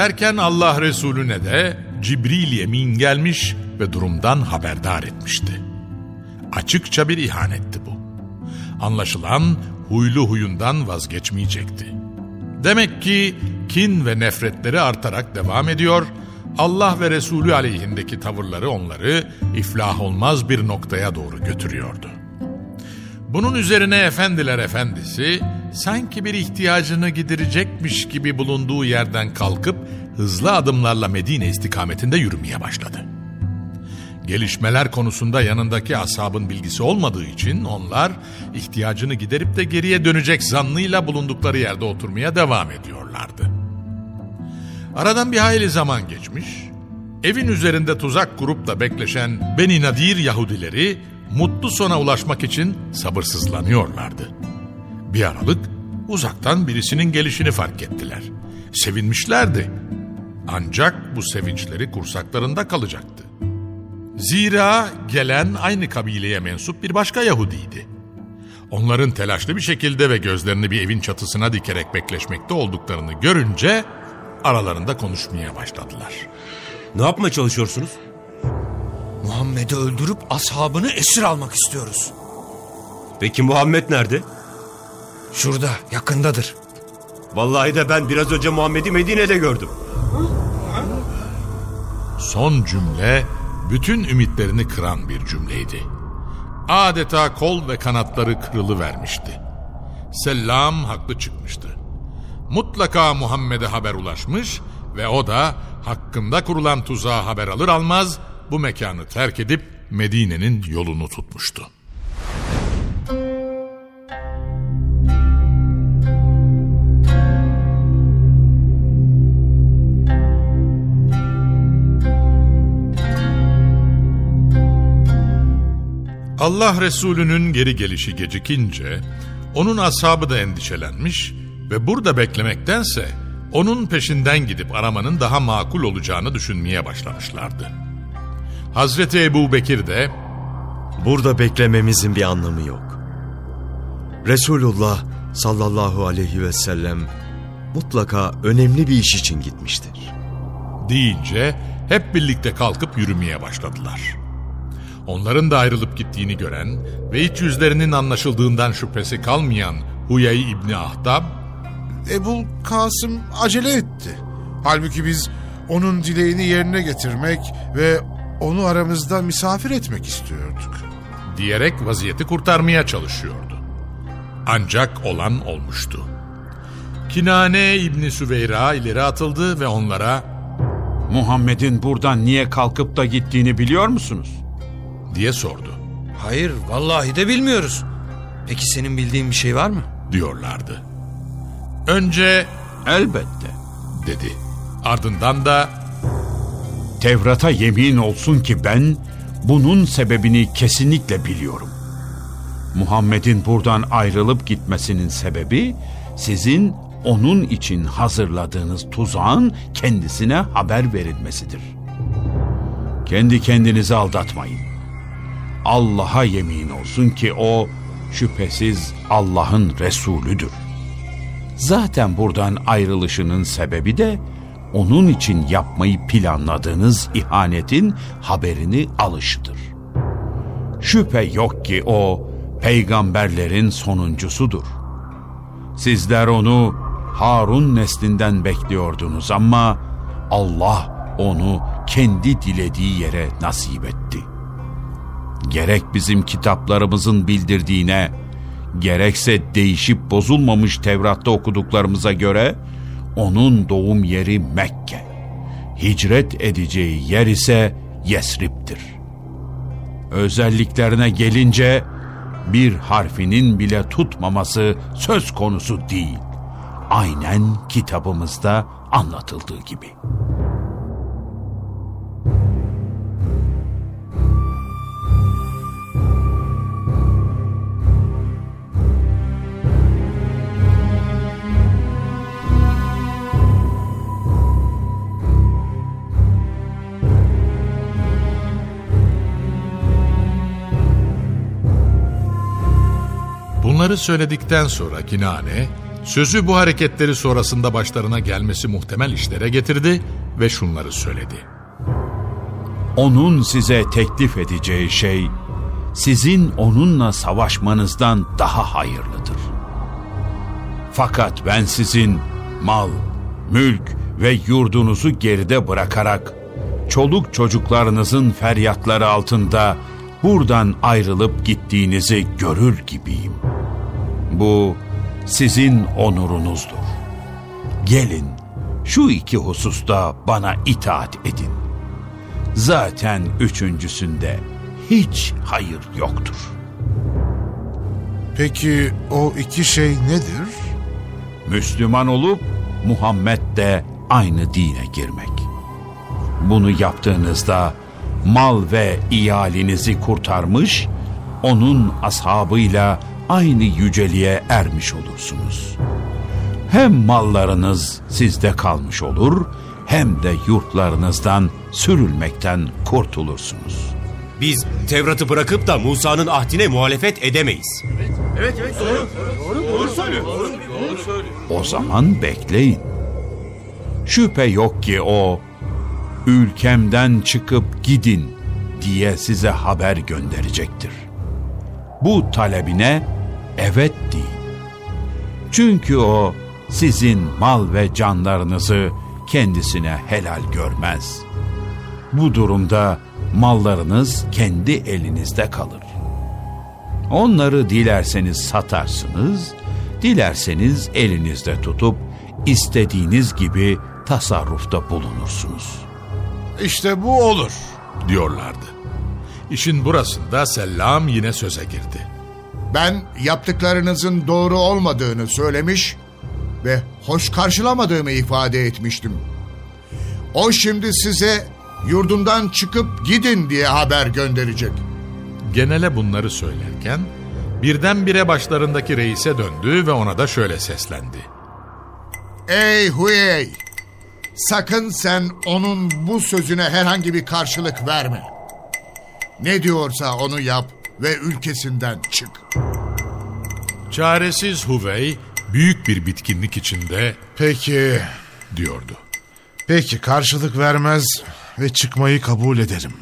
Derken Allah Resulüne de Cibril yemin gelmiş ve durumdan haberdar etmişti. Açıkça bir ihanetti bu. Anlaşılan huylu huyundan vazgeçmeyecekti. Demek ki kin ve nefretleri artarak devam ediyor, Allah ve Resulü aleyhindeki tavırları onları iflah olmaz bir noktaya doğru götürüyordu. Bunun üzerine efendiler efendisi sanki bir ihtiyacını giderecekmiş gibi bulunduğu yerden kalkıp hızlı adımlarla Medine istikametinde yürümeye başladı. Gelişmeler konusunda yanındaki ashabın bilgisi olmadığı için onlar ihtiyacını giderip de geriye dönecek zannıyla bulundukları yerde oturmaya devam ediyorlardı. Aradan bir hayli zaman geçmiş, evin üzerinde tuzak kurup da bekleşen Beni Nadir Yahudileri mutlu sona ulaşmak için sabırsızlanıyorlardı. Bir aralık uzaktan birisinin gelişini fark ettiler. Sevinmişlerdi. Ancak bu sevinçleri kursaklarında kalacaktı. Zira gelen aynı kabileye mensup bir başka Yahudiydi. Onların telaşlı bir şekilde ve gözlerini bir evin çatısına dikerek bekleşmekte olduklarını görünce aralarında konuşmaya başladılar. Ne yapmaya çalışıyorsunuz? Muhammed'i öldürüp ashabını esir almak istiyoruz. Peki Muhammed nerede? Şurada, yakındadır. Vallahi de ben biraz önce Muhammed'i Medine'de gördüm. Son cümle bütün ümitlerini kıran bir cümleydi. Adeta kol ve kanatları kırılı vermişti. Selam haklı çıkmıştı. Mutlaka Muhammed'e haber ulaşmış ve o da hakkında kurulan tuzağa haber alır almaz bu mekanı terk edip Medine'nin yolunu tutmuştu. Allah Resulü'nün geri gelişi gecikince onun ashabı da endişelenmiş ve burada beklemektense onun peşinden gidip aramanın daha makul olacağını düşünmeye başlamışlardı. Hazreti Ebu Bekir de Burada beklememizin bir anlamı yok. Resulullah sallallahu aleyhi ve sellem mutlaka önemli bir iş için gitmiştir. deyince hep birlikte kalkıp yürümeye başladılar. Onların da ayrılıp gittiğini gören ve iç yüzlerinin anlaşıldığından şüphesi kalmayan Huyey İbni Ahtab, Ebu Kasım acele etti. Halbuki biz onun dileğini yerine getirmek ve onu aramızda misafir etmek istiyorduk. diyerek vaziyeti kurtarmaya çalışıyordu. Ancak olan olmuştu. Kinane İbni Süveyra ileri atıldı ve onlara Muhammed'in buradan niye kalkıp da gittiğini biliyor musunuz? Diye sordu Hayır, vallahi de bilmiyoruz. Peki senin bildiğin bir şey var mı? diyorlardı. Önce Elbette. dedi. Ardından da Tevrat'a yemin olsun ki ben bunun sebebini kesinlikle biliyorum. Muhammed'in buradan ayrılıp gitmesinin sebebi sizin onun için hazırladığınız tuzağın kendisine haber verilmesidir. Kendi kendinizi aldatmayın. Allah'a yemin olsun ki o şüphesiz Allah'ın Resulüdür. Zaten buradan ayrılışının sebebi de onun için yapmayı planladığınız ihanetin haberini alışıdır. Şüphe yok ki o peygamberlerin sonuncusudur. Sizler onu Harun neslinden bekliyordunuz ama Allah onu kendi dilediği yere nasip etti. Gerek bizim kitaplarımızın bildirdiğine, gerekse değişip bozulmamış Tevrat'ta okuduklarımıza göre onun doğum yeri Mekke. Hicret edeceği yer ise Yesrib'dir. Özelliklerine gelince bir harfinin bile tutmaması söz konusu değil. Aynen kitabımızda anlatıldığı gibi. Bunları söyledikten sonra Kinane, sözü bu hareketleri sonrasında başlarına gelmesi muhtemel işlere getirdi ve şunları söyledi. Onun size teklif edeceği şey sizin onunla savaşmanızdan daha hayırlıdır. Fakat ben sizin mal, mülk ve yurdunuzu geride bırakarak çoluk çocuklarınızın feryatları altında buradan ayrılıp gittiğinizi görür gibiyim. Bu sizin onurunuzdur. Gelin şu iki hususta bana itaat edin. Zaten üçüncüsünde hiç hayır yoktur. Peki o iki şey nedir? Müslüman olup Muhammed de aynı dine girmek. Bunu yaptığınızda mal ve iyalinizi kurtarmış, onun ashabıyla aynı yüceliğe ermiş olursunuz. Hem mallarınız sizde kalmış olur, hem de yurtlarınızdan sürülmekten kurtulursunuz. Biz Tevrat'ı bırakıp da Musa'nın ahdine muhalefet edemeyiz. O zaman bekleyin. Şüphe yok ki o ülkemden çıkıp gidin diye size haber gönderecektir. Bu talebine evet deyin. Çünkü o sizin mal ve canlarınızı kendisine helal görmez. Bu durumda mallarınız kendi elinizde kalır. Onları dilerseniz satarsınız, dilerseniz elinizde tutup istediğiniz gibi tasarrufta bulunursunuz. İşte bu olur. diyorlardı. İşin burasında Sellam yine söze girdi. Ben yaptıklarınızın doğru olmadığını söylemiş ve hoş karşılamadığımı ifade etmiştim. O şimdi size yurdundan çıkıp gidin diye haber gönderecek. Genele bunları söylerken birdenbire başlarındaki reise döndü ve ona da şöyle seslendi. Ey Huyey! Sakın sen onun bu sözüne herhangi bir karşılık verme. Ne diyorsa onu yap ve ülkesinden çık. Çaresiz Huvey büyük bir bitkinlik içinde Peki, diyordu. peki karşılık vermez ve çıkmayı kabul ederim.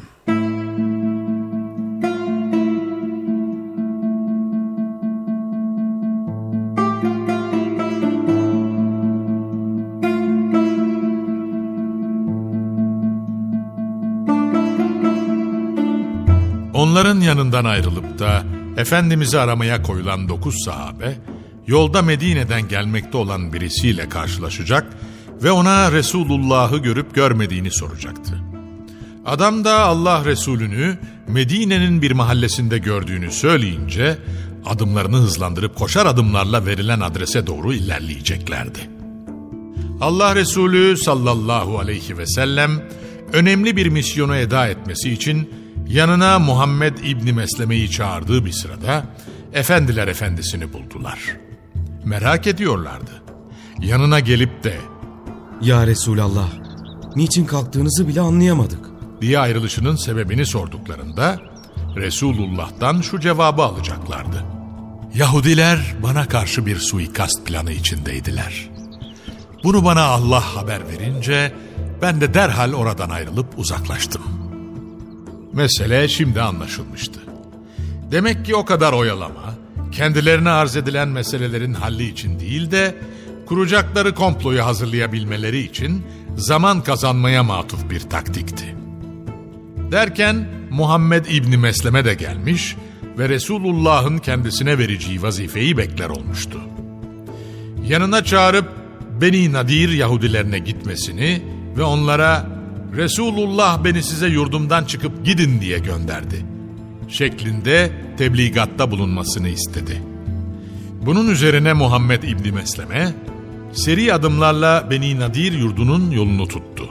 Onların yanından ayrılıp da Efendimiz'i aramaya koyulan dokuz sahabe, yolda Medine'den gelmekte olan birisiyle karşılaşacak ve ona Resulullah'ı görüp görmediğini soracaktı. Adam da Allah Resulü'nü Medine'nin bir mahallesinde gördüğünü söyleyince adımlarını hızlandırıp koşar adımlarla verilen adrese doğru ilerleyeceklerdi. Allah Resulü sallallahu aleyhi ve sellem önemli bir misyonu eda etmesi için yanına Muhammed İbni Mesleme'yi çağırdığı bir sırada efendiler efendisini buldular. Merak ediyorlardı. Yanına gelip de Ya Resulallah, niçin kalktığınızı bile anlayamadık. diye ayrılışının sebebini sorduklarında Resulullah'tan şu cevabı alacaklardı. Yahudiler bana karşı bir suikast planı içindeydiler. Bunu bana Allah haber verince ben de derhal oradan ayrılıp uzaklaştım. Mesele şimdi anlaşılmıştı. Demek ki o kadar oyalama, kendilerine arz edilen meselelerin halli için değil de kuracakları komployu hazırlayabilmeleri için zaman kazanmaya matuf bir taktikti. Derken Muhammed İbni Mesleme de gelmiş ve Resulullah'ın kendisine vereceği vazifeyi bekler olmuştu. Yanına çağırıp Beni Nadir Yahudilerine gitmesini ve onlara Resulullah beni size yurdumdan çıkıp gidin diye gönderdi. Şeklinde tebligatta bulunmasını istedi. Bunun üzerine Muhammed İbni Mesleme seri adımlarla Beni Nadir yurdunun yolunu tuttu.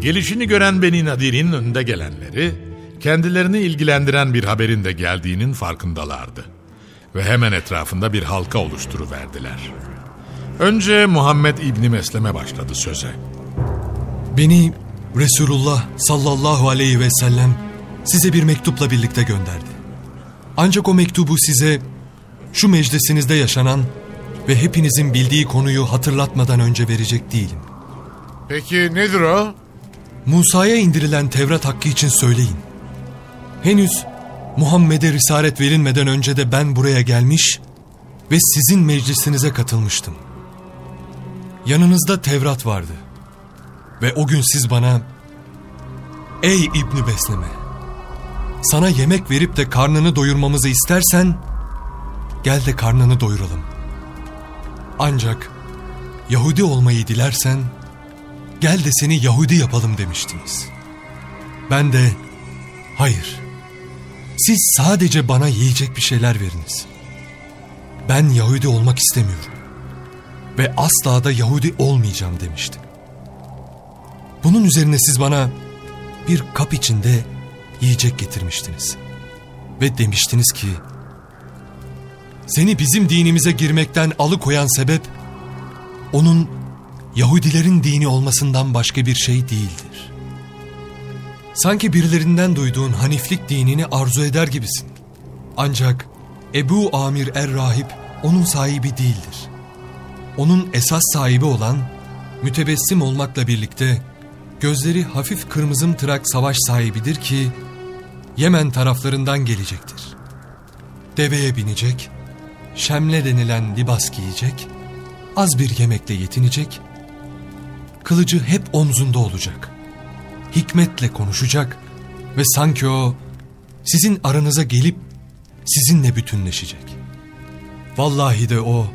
Gelişini gören Beni Nadir'in önde gelenleri kendilerini ilgilendiren bir haberin de geldiğinin farkındalardı. Ve hemen etrafında bir halka oluşturuverdiler. Önce Muhammed İbni Mesleme başladı söze. Beni Resulullah sallallahu aleyhi ve sellem size bir mektupla birlikte gönderdi. Ancak o mektubu size şu meclisinizde yaşanan ve hepinizin bildiği konuyu hatırlatmadan önce verecek değilim. Peki nedir o? Musa'ya indirilen Tevrat hakkı için söyleyin. Henüz Muhammed'e risalet verilmeden önce de ben buraya gelmiş ve sizin meclisinize katılmıştım. Yanınızda Tevrat vardı. Ve o gün siz bana Ey İbni Besleme sana yemek verip de karnını doyurmamızı istersen gel de karnını doyuralım. Ancak Yahudi olmayı dilersen gel de seni Yahudi yapalım demiştiniz. Ben de hayır siz sadece bana yiyecek bir şeyler veriniz. Ben Yahudi olmak istemiyorum ve asla da Yahudi olmayacağım demiştim. Bunun üzerine siz bana bir kap içinde yiyecek getirmiştiniz. Ve demiştiniz ki, seni bizim dinimize girmekten alıkoyan sebep, onun Yahudilerin dini olmasından başka bir şey değildir. Sanki birilerinden duyduğun Haniflik dinini arzu eder gibisin. Ancak Ebu Amir Er-Rahip onun sahibi değildir. Onun esas sahibi olan, mütebessim olmakla birlikte gözleri hafif kırmızımtırak savaş sahibidir ki Yemen taraflarından gelecektir. Deveye binecek, şemle denilen libas giyecek, az bir yemekle yetinecek, kılıcı hep omzunda olacak. Hikmetle konuşacak ve sanki o sizin aranıza gelip sizinle bütünleşecek. Vallahi de o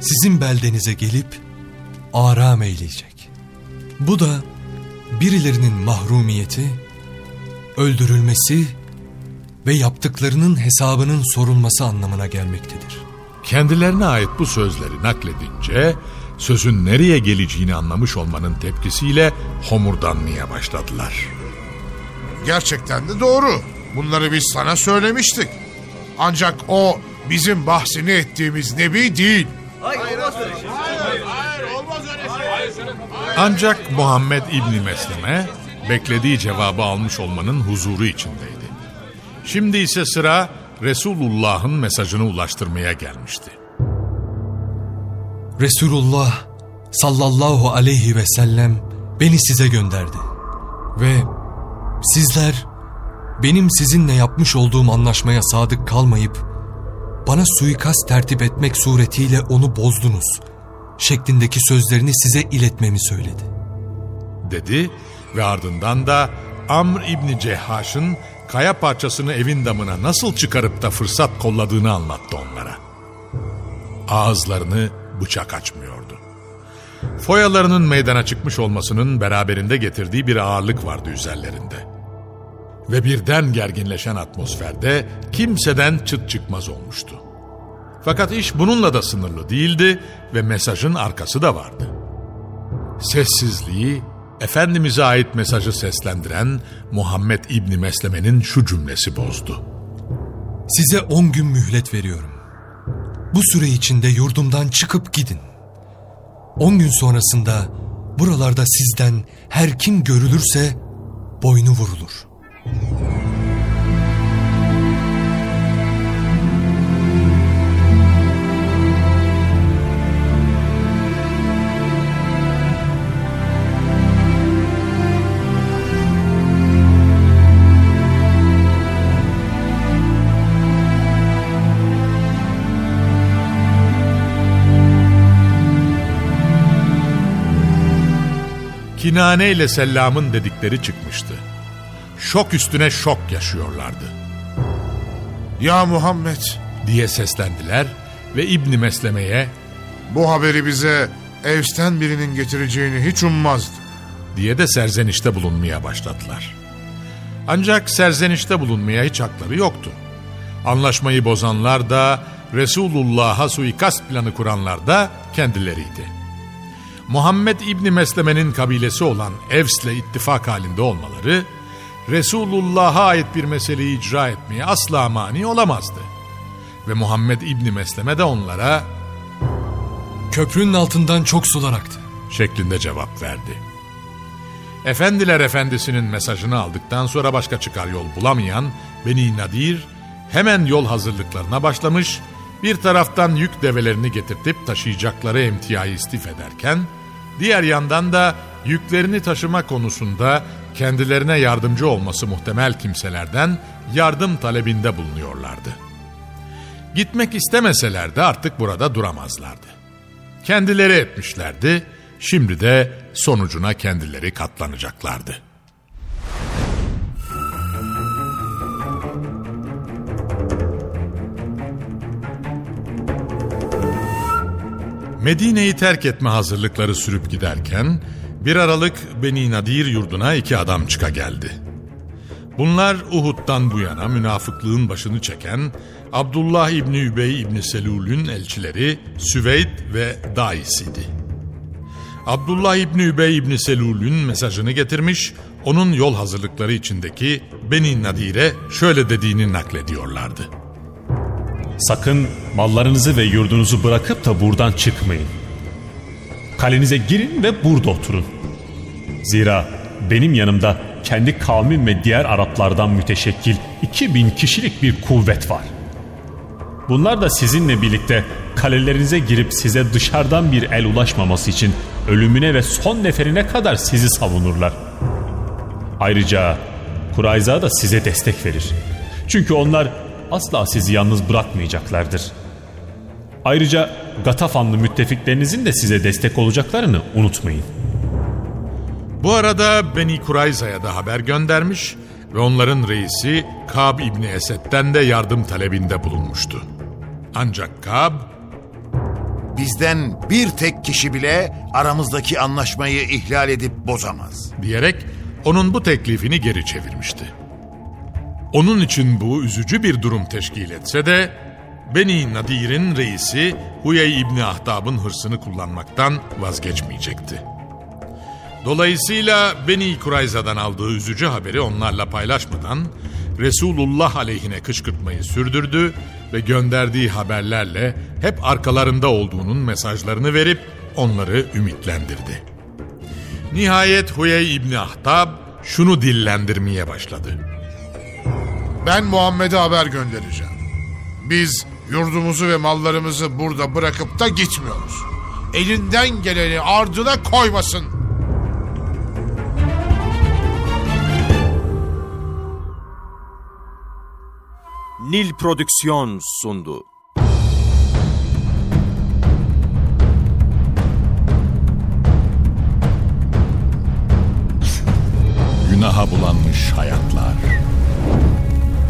sizin beldenize gelip aram eyleyecek. Bu da birilerinin mahrumiyeti, öldürülmesi ve yaptıklarının hesabının sorulması anlamına gelmektedir. Kendilerine ait bu sözleri nakledince sözün nereye geleceğini anlamış olmanın tepkisiyle homurdanmaya başladılar. Gerçekten de doğru. Bunları biz sana söylemiştik. Ancak o bizim bahsini ettiğimiz Nebi değil. Ancak Muhammed İbni Mesleme beklediği cevabı almış olmanın huzuru içindeydi. Şimdi ise sıra Resulullah'ın mesajını ulaştırmaya gelmişti. Resulullah sallallahu aleyhi ve sellem beni size gönderdi. Ve sizler benim sizinle yapmış olduğum anlaşmaya sadık kalmayıp bana suikast tertip etmek suretiyle onu bozdunuz şeklindeki sözlerini size iletmemi söyledi. Dedi ve ardından da Amr İbni Cehhaş'ın kaya parçasını evin damına nasıl çıkarıp da fırsat kolladığını anlattı onlara. Ağızlarını bıçak açmıyordu. Foyalarının meydana çıkmış olmasının beraberinde getirdiği bir ağırlık vardı üzerlerinde. Ve birden gerginleşen atmosferde kimseden çıt çıkmaz olmuştu. Fakat iş bununla da sınırlı değildi ve mesajın arkası da vardı. Sessizliği, Efendimiz'e ait mesajı seslendiren Muhammed İbni Mesleme'nin şu cümlesi bozdu. Size on gün mühlet veriyorum. Bu süre içinde yurdumdan çıkıp gidin. On gün sonrasında buralarda sizden her kim görülürse boynu vurulur. Kinane ile Sellam'ın dedikleri çıkmıştı. Şok üstüne şok yaşıyorlardı. Ya Muhammed diye seslendiler ve İbni Mesleme'ye bu haberi bize Evs'ten birinin getireceğini hiç ummazdı. diye de serzenişte bulunmaya başladılar. Ancak serzenişte bulunmaya hiç hakları yoktu. Anlaşmayı bozanlar da Resulullah'a suikast planı kuranlar da kendileriydi. Muhammed İbni Mesleme'nin kabilesi olan Evs'le ittifak halinde olmaları, Resulullah'a ait bir meseleyi icra etmeye asla mani olamazdı. Ve Muhammed İbni Mesleme de onlara Köprünün altından çok sular aktı. şeklinde cevap verdi. Efendiler efendisinin mesajını aldıktan sonra başka çıkar yol bulamayan Beni Nadir hemen yol hazırlıklarına başlamış, bir taraftan yük develerini getirtip taşıyacakları emtiyayı istif ederken, diğer yandan da yüklerini taşıma konusunda kendilerine yardımcı olması muhtemel kimselerden yardım talebinde bulunuyorlardı. Gitmek istemeseler de artık burada duramazlardı. Kendileri etmişlerdi, şimdi de sonucuna kendileri katlanacaklardı. Medine'yi terk etme hazırlıkları sürüp giderken bir aralık Beni Nadir yurduna iki adam çıka geldi. Bunlar Uhud'dan bu yana münafıklığın başını çeken Abdullah İbni Übey İbni Selul'ün elçileri Süveyd ve Dais'iydi. Abdullah İbni Übey İbni Selul'ün mesajını getirmiş, onun yol hazırlıkları içindeki Beni Nadir'e şöyle dediğini naklediyorlardı. Sakın mallarınızı ve yurdunuzu bırakıp da buradan çıkmayın. Kalenize girin ve burada oturun. Zira benim yanımda kendi kavmim ve diğer Araplardan müteşekkil 2000 kişilik bir kuvvet var. Bunlar da sizinle birlikte kalelerinize girip size dışarıdan bir el ulaşmaması için ölümüne ve son neferine kadar sizi savunurlar. Ayrıca Kurayza da size destek verir. Çünkü onlar asla sizi yalnız bırakmayacaklardır. Ayrıca Gatafanlı müttefiklerinizin de size destek olacaklarını unutmayın. Bu arada Beni Kurayza'ya da haber göndermiş ve onların reisi Kab İbni Esed'den de yardım talebinde bulunmuştu. Ancak Kab Bizden bir tek kişi bile aramızdaki anlaşmayı ihlal edip bozamaz. diyerek onun bu teklifini geri çevirmişti. Onun için bu üzücü bir durum teşkil etse de Beni Nadir'in reisi Huyey İbni Ahtab'ın hırsını kullanmaktan vazgeçmeyecekti. Dolayısıyla Beni Kurayza'dan aldığı üzücü haberi onlarla paylaşmadan Resulullah aleyhine kışkırtmayı sürdürdü ve gönderdiği haberlerle hep arkalarında olduğunun mesajlarını verip onları ümitlendirdi. Nihayet Huyey İbni Ahtab şunu dillendirmeye başladı. Ben Muhammed'e haber göndereceğim. Biz yurdumuzu ve mallarımızı burada bırakıp da gitmiyoruz. Elinden geleni ardına koymasın. Nil Prodüksiyon sundu. Günaha bulanmış hayatlar,